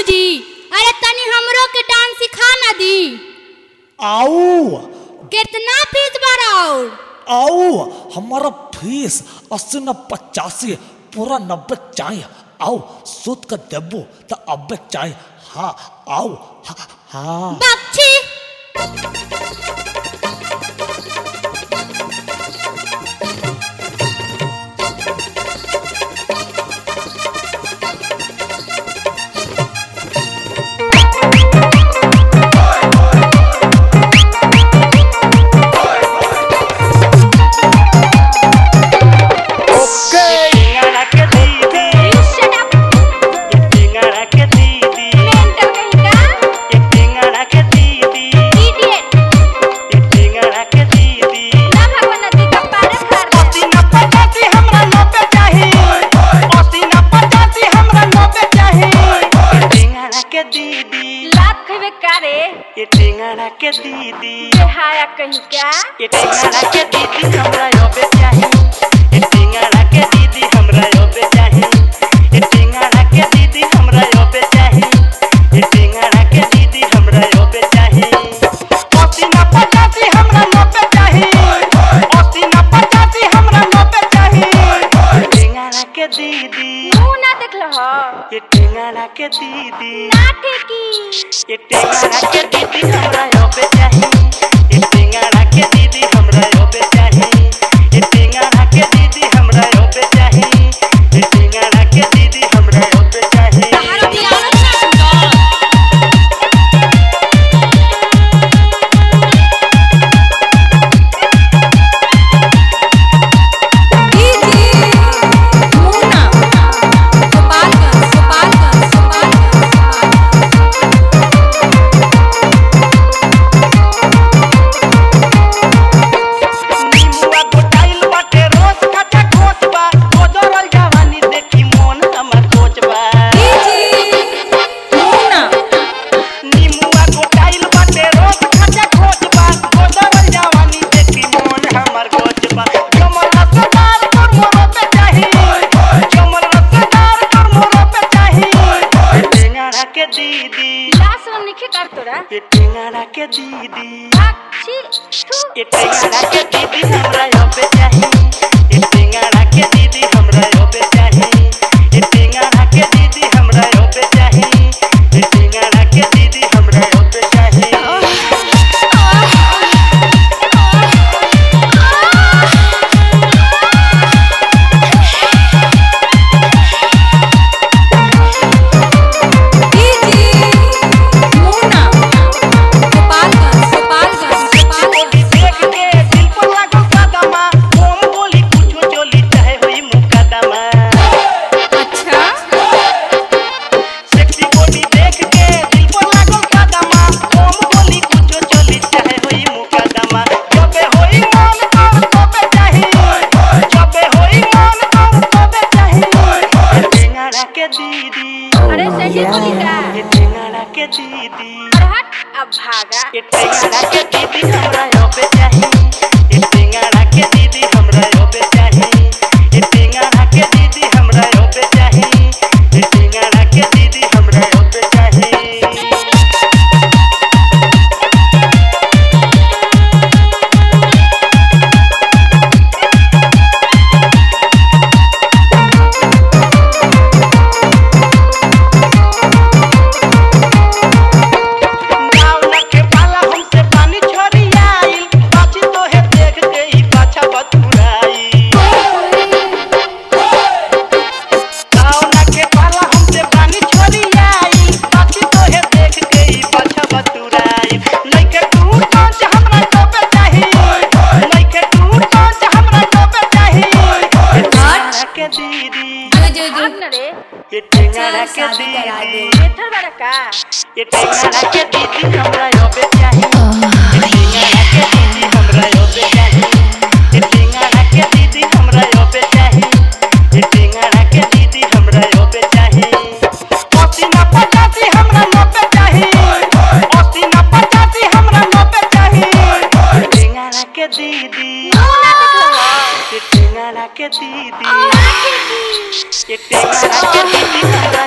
बाबूजी अरे तनी हमरो के डांस सिखा ना दी। आओ कितना फ़ीस भराओ? आओ हमारा फ़ीस अस्सी न पचासी पूरा नब्बे चाहिए आओ सूद का देबो तो अब्बे चाहिए हाँ आओ हाँ, हाँ। बक्ची ये टेंगड़ा के दीदी। ये हाया कहीं क्या? ये टेंगड़ा के दीदी हमरा यो पे चाहिए ये टेंगड़ा के दीदी। दीदी। ये टेंगाना के दीदी। ये टेंगाना के दीदी हमरा पे ये टेंगाड़ा के दीदी। ये टेंगाड़ा के दीदी। ये टेंगाड़ा के दीदी हमरा यहाँ पे ये अब भागा के दीदी हमरा नब्बे चाही ये टेंगाड़ा के दीदी बेहतर बड़ा का ये टेंगाड़ा के दीदी हमरा नब्बे चाही ये टेंगाड़ा के दीदी हमरा नब्बे चाही ये टेंगाड़ा के दीदी हमरा नब्बे चाही ये टेंगाड़ा के दीदी हमरा नब्बे चाही अस्सी न पचासी हमरा नब्बे चाही अस्सी न पचासी हमरा नब्बे चाही ये टेंगाड़ा के दीदी ये के दीदी ये के दीदी हमरा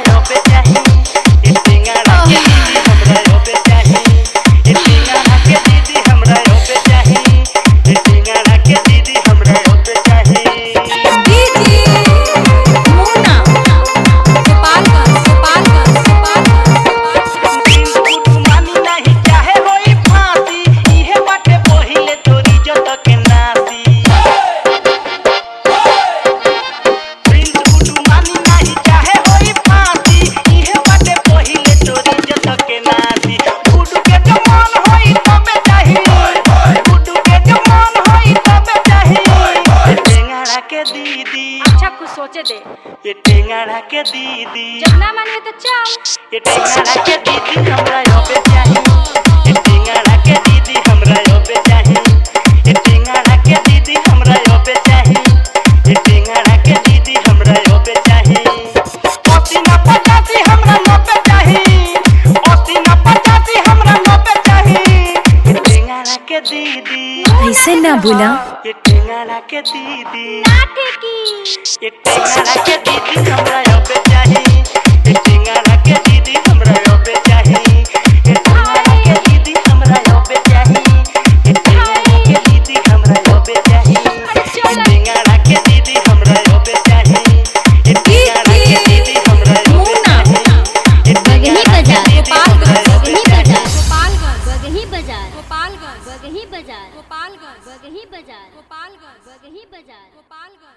टेंगड़ा के दीदी। जब ना मानिए तो चल ये टेंगड़ा के दीदी हमरा योबे चाही ये टेंगड़ा के दीदी हमरा योबे चाही ये टेंगड़ा के दीदी हमरा योबे चाही ये टेंगड़ा के दीदी हमरा योबे चाही अस्सी ना पचासी हमरा नब्बे चाही अस्सी ना पचासी हमरा नब्बे चाही ये टेंगड़ा के दीदी। ऐसे ना बोला ये टेंगड़ा के दीदी ना ठेकी ये टेंगड़ा के दीदी हमरा